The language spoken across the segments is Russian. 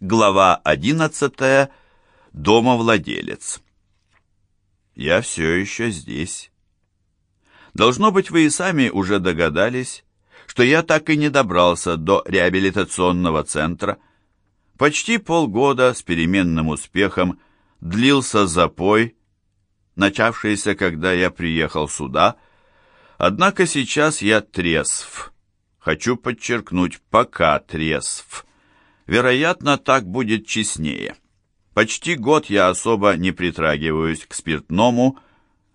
Глава 11. Домовладелец. Я все еще здесь. Должно быть, вы и сами уже догадались, что я так и не добрался до реабилитационного центра. Почти полгода с переменным успехом длился запой, начавшийся, когда я приехал сюда, однако сейчас я трезв. Хочу подчеркнуть, пока трезв. Вероятно, так будет честнее. Почти год я особо не притрагиваюсь к спиртному,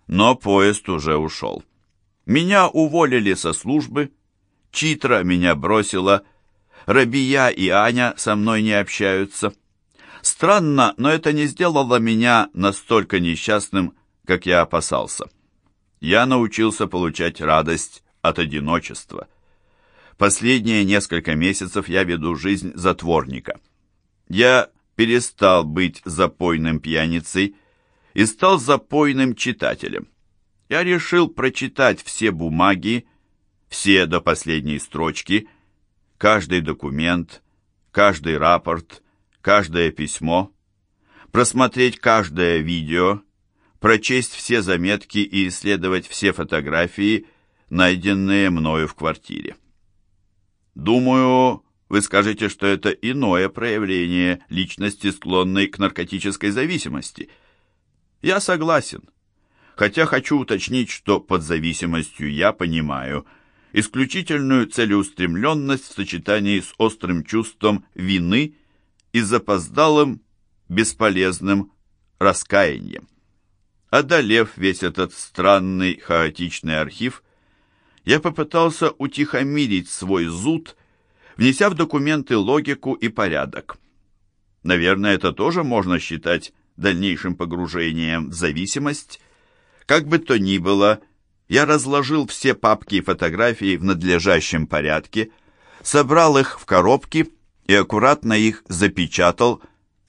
но поезд уже ушел. Меня уволили со службы, Читра меня бросила, Рабия и Аня со мной не общаются. Странно, но это не сделало меня настолько несчастным, как я опасался. Я научился получать радость от одиночества. Последние несколько месяцев я веду жизнь затворника. Я перестал быть запойным пьяницей и стал запойным читателем. Я решил прочитать все бумаги, все до последней строчки, каждый документ, каждый рапорт, каждое письмо, просмотреть каждое видео, прочесть все заметки и исследовать все фотографии, найденные мною в квартире. Думаю, вы скажете, что это иное проявление личности, склонной к наркотической зависимости. Я согласен. Хотя хочу уточнить, что под зависимостью я понимаю исключительную целеустремленность в сочетании с острым чувством вины и запоздалым, бесполезным раскаянием. Одолев весь этот странный, хаотичный архив, я попытался утихомирить свой зуд, внеся в документы логику и порядок. Наверное, это тоже можно считать дальнейшим погружением в зависимость. Как бы то ни было, я разложил все папки и фотографии в надлежащем порядке, собрал их в коробки и аккуратно их запечатал,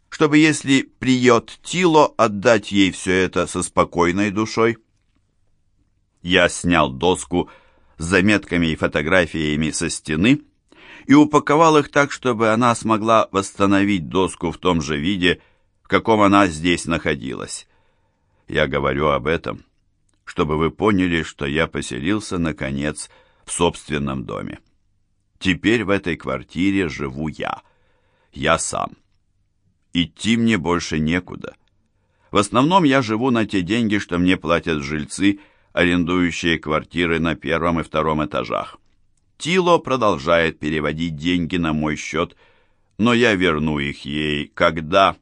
чтобы, если приет Тило, отдать ей все это со спокойной душой. Я снял доску, с заметками и фотографиями со стены и упаковал их так, чтобы она смогла восстановить доску в том же виде, в каком она здесь находилась. Я говорю об этом, чтобы вы поняли, что я поселился, наконец, в собственном доме. Теперь в этой квартире живу я. Я сам. Идти мне больше некуда. В основном я живу на те деньги, что мне платят жильцы, арендующие квартиры на первом и втором этажах. Тило продолжает переводить деньги на мой счет, но я верну их ей, когда,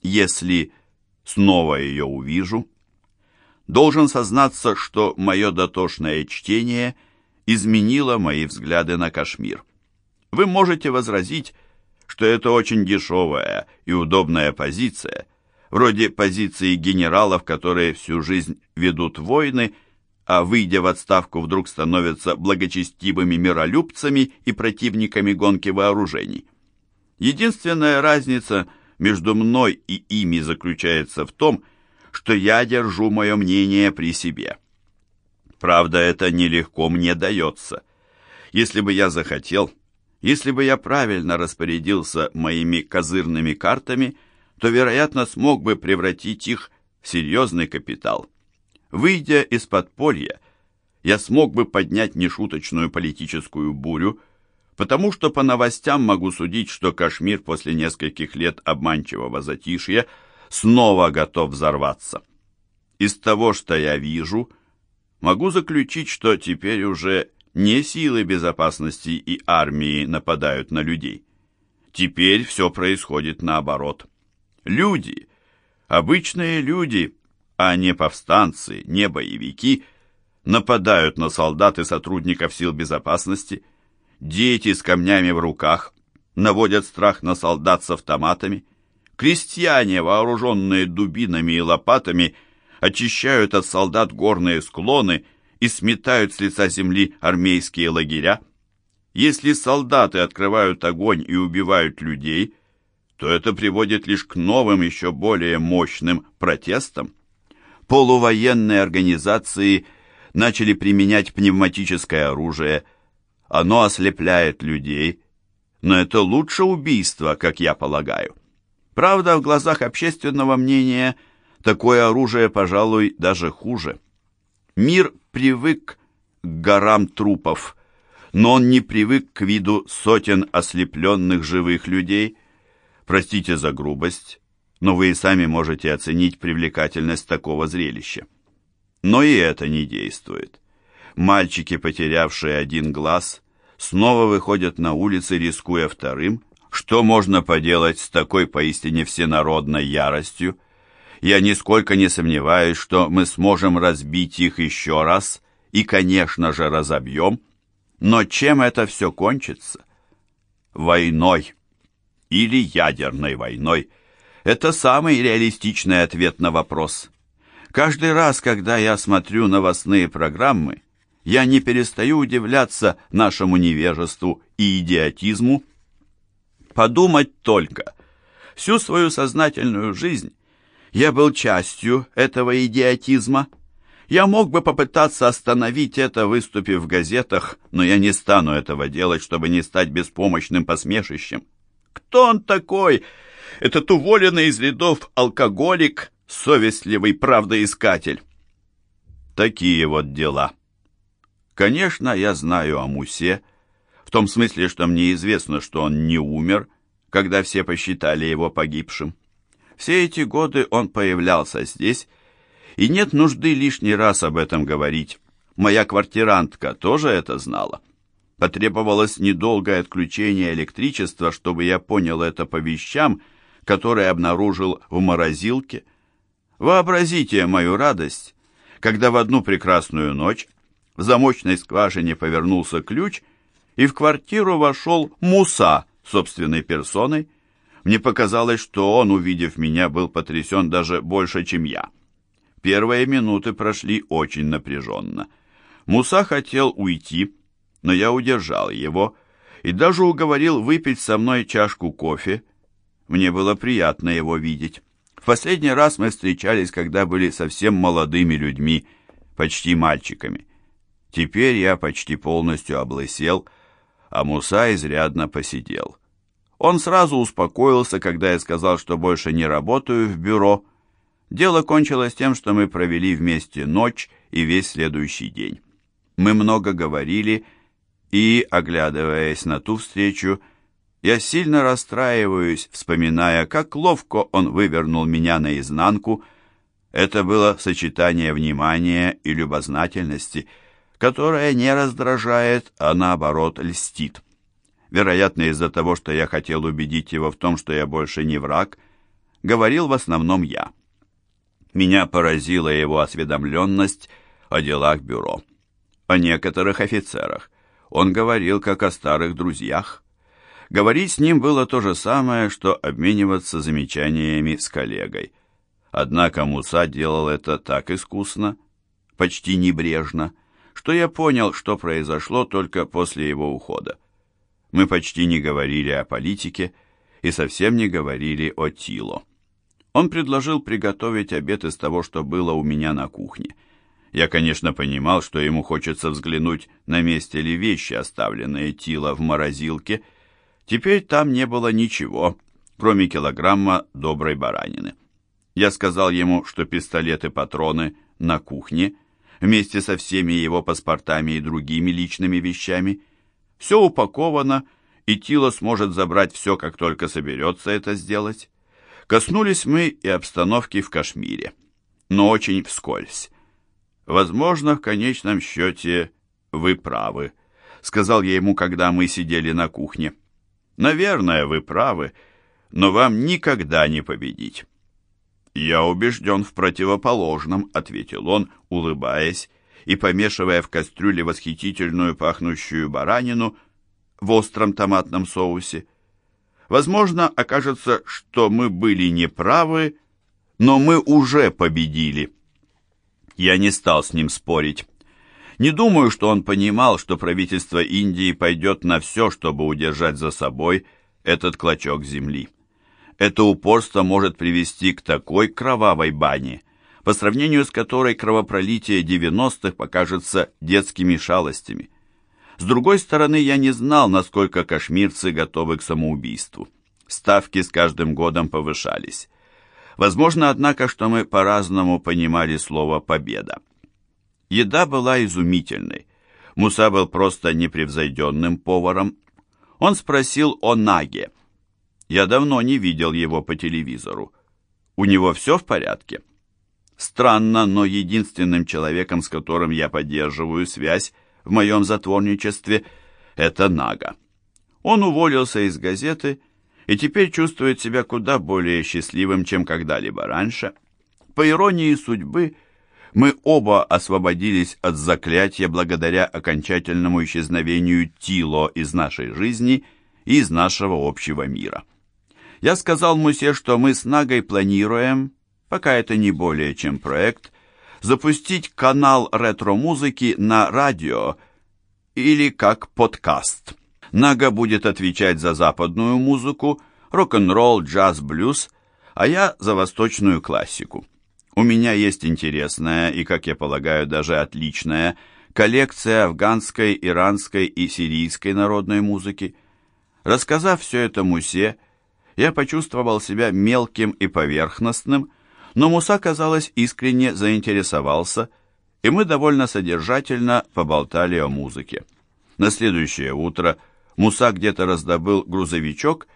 если снова ее увижу. Должен сознаться, что мое дотошное чтение изменило мои взгляды на Кашмир. Вы можете возразить, что это очень дешевая и удобная позиция – вроде позиции генералов, которые всю жизнь ведут войны, а выйдя в отставку вдруг становятся благочестивыми миролюбцами и противниками гонки вооружений. Единственная разница между мной и ими заключается в том, что я держу мое мнение при себе. Правда, это нелегко мне дается. Если бы я захотел, если бы я правильно распорядился моими козырными картами – то, вероятно, смог бы превратить их в серьезный капитал. Выйдя из подполья, я смог бы поднять нешуточную политическую бурю, потому что по новостям могу судить, что Кашмир после нескольких лет обманчивого затишья снова готов взорваться. Из того, что я вижу, могу заключить, что теперь уже не силы безопасности и армии нападают на людей. Теперь все происходит наоборот. Люди, обычные люди, а не повстанцы, не боевики, нападают на солдат и сотрудников сил безопасности. Дети с камнями в руках наводят страх на солдат с автоматами. Крестьяне, вооруженные дубинами и лопатами, очищают от солдат горные склоны и сметают с лица земли армейские лагеря. Если солдаты открывают огонь и убивают людей, то это приводит лишь к новым, еще более мощным протестам. Полувоенные организации начали применять пневматическое оружие. Оно ослепляет людей, но это лучше убийства, как я полагаю. Правда, в глазах общественного мнения такое оружие, пожалуй, даже хуже. Мир привык к горам трупов, но он не привык к виду сотен ослепленных живых людей. Простите за грубость, но вы и сами можете оценить привлекательность такого зрелища. Но и это не действует. Мальчики, потерявшие один глаз, снова выходят на улицы, рискуя вторым, что можно поделать с такой поистине всенародной яростью? Я нисколько не сомневаюсь, что мы сможем разбить их еще раз и, конечно же, разобьем. Но чем это все кончится? Войной. Или ядерной войной. Это самый реалистичный ответ на вопрос. Каждый раз, когда я смотрю новостные программы, я не перестаю удивляться нашему невежеству и идиотизму, Подумать только. Всю свою сознательную жизнь я был частью этого идиотизма. Я мог бы попытаться остановить это, выступив в газетах, но я не стану этого делать, чтобы не стать беспомощным посмешищем. Кто он такой? Этот уволенный из рядов алкоголик, совестливый правдоискатель. Такие вот дела. Конечно, я знаю о Мусе, в том смысле, что мне известно, что он не умер, когда все посчитали его погибшим. Все эти годы он появлялся здесь, и нет нужды лишний раз об этом говорить. Моя квартирантка тоже это знала. Потребовалось недолгое отключение электричества, чтобы я понял это по вещам, которые обнаружил в морозилке. Вообразите мою радость, когда в одну прекрасную ночь в замочной скважине повернулся ключ — и в квартиру вошел Муса собственной персоной. Мне показалось, что он, увидев меня, был потрясен даже больше, чем я. Первые минуты прошли очень напряженно. Муса хотел уйти, но я удержал его и даже уговорил выпить со мной чашку кофе. Мне было приятно его видеть. В последний раз мы встречались, когда были совсем молодыми людьми, почти мальчиками. Теперь я почти полностью облысел, а Муса изрядно посидел. Он сразу успокоился, когда я сказал, что больше не работаю в бюро. Дело кончилось тем, что мы провели вместе ночь и весь следующий день. Мы много говорили, и, оглядываясь на ту встречу, я сильно расстраиваюсь, вспоминая, как ловко он вывернул меня наизнанку. Это было сочетание внимания и любознательности — которая не раздражает, а наоборот льстит. Вероятно, из-за того, что я хотел убедить его в том, что я больше не враг, говорил в основном я. Меня поразила его осведомленность о делах бюро. О некоторых офицерах. Он говорил, как о старых друзьях. Говорить с ним было то же самое, что обмениваться замечаниями с коллегой. Однако Муса делал это так искусно, почти небрежно, что я понял, что произошло только после его ухода. Мы почти не говорили о политике и совсем не говорили о Тило. Он предложил приготовить обед из того, что было у меня на кухне. Я, конечно, понимал, что ему хочется взглянуть, на месте ли вещи, оставленные Тило в морозилке. Теперь там не было ничего, кроме килограмма доброй баранины. Я сказал ему, что пистолет и патроны на кухне — вместе со всеми его паспортами и другими личными вещами. Все упаковано, и Тило сможет забрать все, как только соберется это сделать. Коснулись мы и обстановки в Кашмире, но очень вскользь. Возможно, в конечном счете вы правы, сказал я ему, когда мы сидели на кухне. Наверное, вы правы, но вам никогда не победить. «Я убежден в противоположном», — ответил он, улыбаясь и помешивая в кастрюле восхитительную пахнущую баранину в остром томатном соусе. «Возможно, окажется, что мы были неправы, но мы уже победили». Я не стал с ним спорить. Не думаю, что он понимал, что правительство Индии пойдет на все, чтобы удержать за собой этот клочок земли. Это упорство может привести к такой кровавой бане, по сравнению с которой кровопролитие 90-х покажется детскими шалостями. С другой стороны, я не знал, насколько кашмирцы готовы к самоубийству. Ставки с каждым годом повышались. Возможно, однако, что мы по-разному понимали слово «победа». Еда была изумительной. Муса был просто непревзойденным поваром. Он спросил о Наге. Я давно не видел его по телевизору. У него все в порядке? Странно, но единственным человеком, с которым я поддерживаю связь в моем затворничестве, это Нага. Он уволился из газеты и теперь чувствует себя куда более счастливым, чем когда-либо раньше. По иронии судьбы, мы оба освободились от заклятия благодаря окончательному исчезновению Тило из нашей жизни и из нашего общего мира. Я сказал Мусе, что мы с Нагой планируем пока это не более чем проект, запустить канал ретро-музыки на радио или как подкаст. Нага будет отвечать за западную музыку, рок-н-ролл, джаз, блюз, а я за восточную классику. У меня есть интересная и, как я полагаю, даже отличная коллекция афганской, иранской и сирийской народной музыки. Рассказав все это Мусе, я почувствовал себя мелким и поверхностным, но Муса, казалось, искренне заинтересовался, и мы довольно содержательно поболтали о музыке. На следующее утро Муса где-то раздобыл грузовичок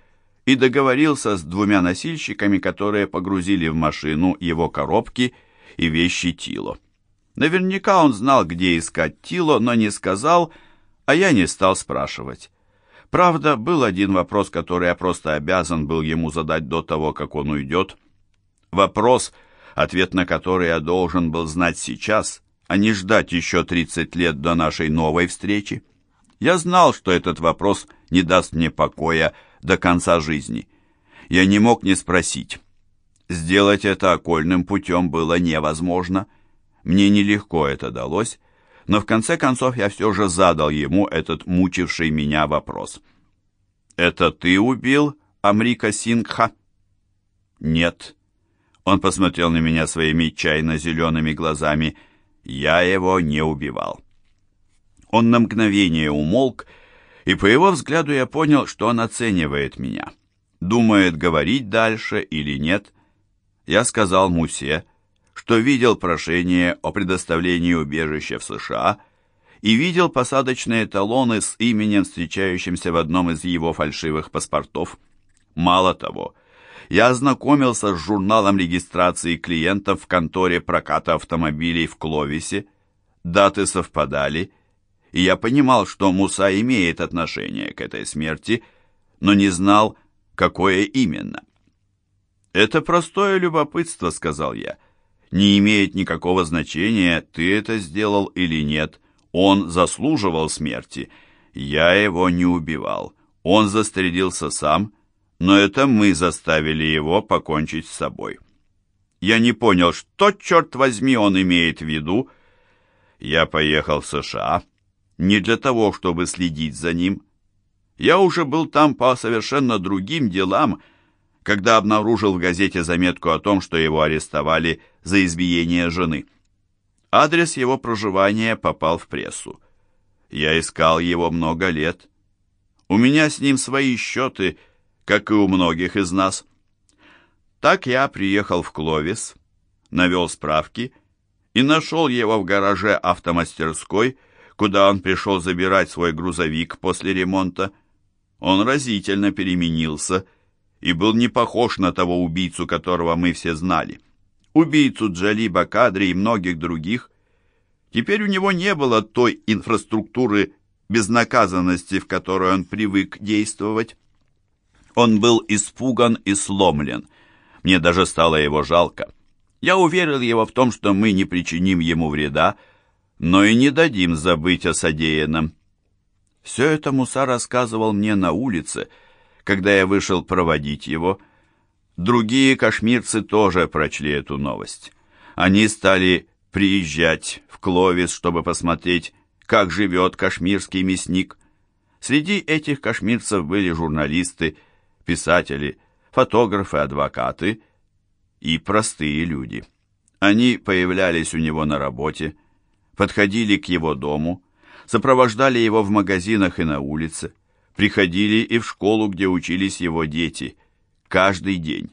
и договорился с двумя носильщиками, которые погрузили в машину его коробки и вещи Тило. Наверняка он знал, где искать Тило, но не сказал, а я не стал спрашивать. Правда, был один вопрос, который я просто обязан был ему задать до того, как он уйдет. Вопрос, ответ на который я должен был знать сейчас, а не ждать еще 30 лет до нашей новой встречи. Я знал, что этот вопрос не даст мне покоя до конца жизни. Я не мог не спросить. Сделать это окольным путем было невозможно. Мне нелегко это далось, но в конце концов я все же задал ему этот мучивший меня вопрос. «Это ты убил Амрика Сингха?» «Нет», он посмотрел на меня своими чайно-зелеными глазами. Я его не убивал. Он на мгновение умолк, и по его взгляду я понял, что он оценивает меня. Думает, говорить дальше или нет. Я сказал Мусе, что видел прошение о предоставлении убежища в США и видел посадочные талоны с именем, встречающимся в одном из его фальшивых паспортов. Мало того, я ознакомился с журналом регистрации клиентов в конторе проката автомобилей в Кловисе. Даты совпадали, и я понимал, что Муса имеет отношение к этой смерти, но не знал, какое именно. «Это простое любопытство», — сказал я. «Не имеет никакого значения, ты это сделал или нет. Он заслуживал смерти. Я его не убивал. Он застрелился сам» но это мы заставили его покончить с собой. Я не понял, что, черт возьми, он имеет в виду. Я поехал в США не для того, чтобы следить за ним. Я уже был там по совершенно другим делам, когда обнаружил в газете заметку о том, что его арестовали за избиение жены. Адрес его проживания попал в прессу. Я искал его много лет. У меня с ним свои счеты — как и у многих из нас. Так я приехал в Кловис, навел справки и нашел его в гараже автомастерской, куда он пришел забирать свой грузовик после ремонта. Он разительно переменился и был не похож на того убийцу, которого мы все знали. Убийцу Джалиба Кадри и многих других. Теперь у него не было той инфраструктуры безнаказанности, в которой он привык действовать. Он был испуган и сломлен. Мне даже стало его жалко. Я уверил его в том, что мы не причиним ему вреда, но и не дадим забыть о содеянном. Все это Муса рассказывал мне на улице, когда я вышел проводить его. Другие кашмирцы тоже прочли эту новость. Они стали приезжать в Кловис, чтобы посмотреть, как живет кашмирский мясник. Среди этих кашмирцев были журналисты, писатели, фотографы, адвокаты и простые люди. Они появлялись у него на работе, подходили к его дому, сопровождали его в магазинах и на улице, приходили и в школу, где учились его дети, каждый день.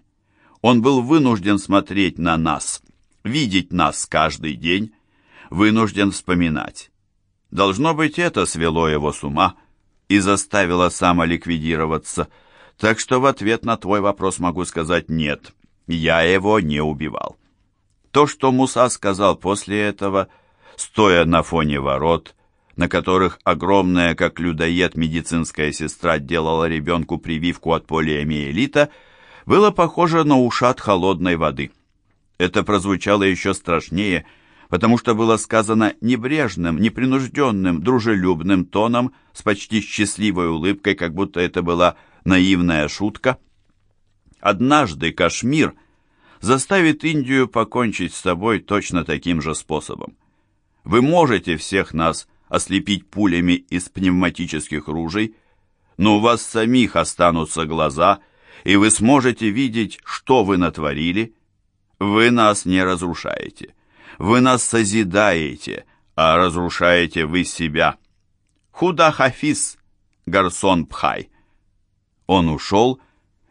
Он был вынужден смотреть на нас, видеть нас каждый день, вынужден вспоминать. Должно быть, это свело его с ума и заставило самоликвидироваться. Так что в ответ на твой вопрос могу сказать «нет». Я его не убивал. То, что Муса сказал после этого, стоя на фоне ворот, на которых огромная, как людоед, медицинская сестра делала ребенку прививку от полиомиелита, было похоже на ушат холодной воды. Это прозвучало еще страшнее, потому что было сказано небрежным, непринужденным, дружелюбным тоном, с почти счастливой улыбкой, как будто это была наивная шутка. Однажды Кашмир заставит Индию покончить с собой точно таким же способом. Вы можете всех нас ослепить пулями из пневматических ружей, но у вас самих останутся глаза, и вы сможете видеть, что вы натворили. Вы нас не разрушаете. Вы нас созидаете, а разрушаете вы себя. Худа Хафиз, Гарсон Пхай. Он ушел,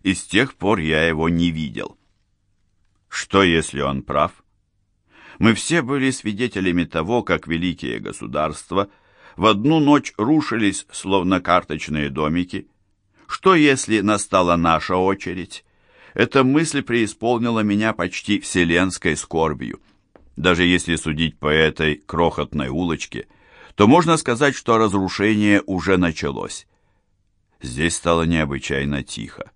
и с тех пор я его не видел. Что, если он прав? Мы все были свидетелями того, как великие государства в одну ночь рушились, словно карточные домики. Что, если настала наша очередь? Эта мысль преисполнила меня почти вселенской скорбью. Даже если судить по этой крохотной улочке, то можно сказать, что разрушение уже началось. Здесь стало необычайно тихо.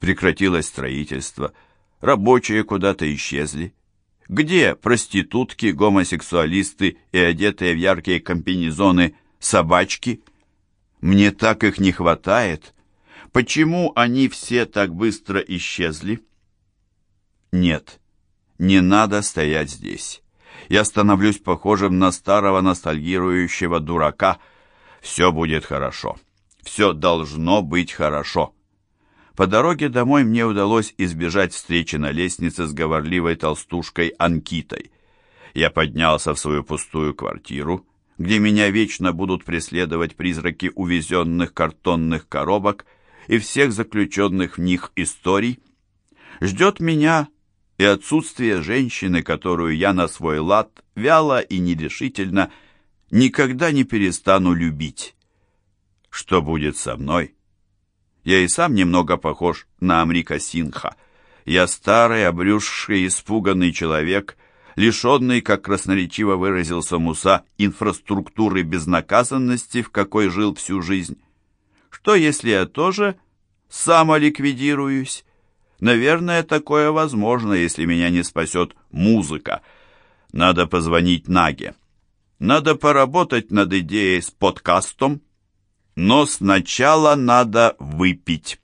Прекратилось строительство, рабочие куда-то исчезли. Где проститутки, гомосексуалисты и одетые в яркие комбинезоны собачки? Мне так их не хватает. Почему они все так быстро исчезли? Нет, не надо стоять здесь. Я становлюсь похожим на старого ностальгирующего дурака. Все будет хорошо. Все должно быть хорошо. По дороге домой мне удалось избежать встречи на лестнице с говорливой толстушкой Анкитой. Я поднялся в свою пустую квартиру, где меня вечно будут преследовать призраки увезенных картонных коробок и всех заключенных в них историй. Ждет меня и отсутствие женщины, которую я на свой лад вяло и нерешительно никогда не перестану любить. Что будет со мной? Я и сам немного похож на Амрика Синха. Я старый, обрюзший, испуганный человек, лишенный, как красноречиво выразился Муса, инфраструктуры безнаказанности, в какой жил всю жизнь. Что, если я тоже самоликвидируюсь? Наверное, такое возможно, если меня не спасет музыка. Надо позвонить Наге. Надо поработать над идеей с подкастом. Но сначала надо выпить.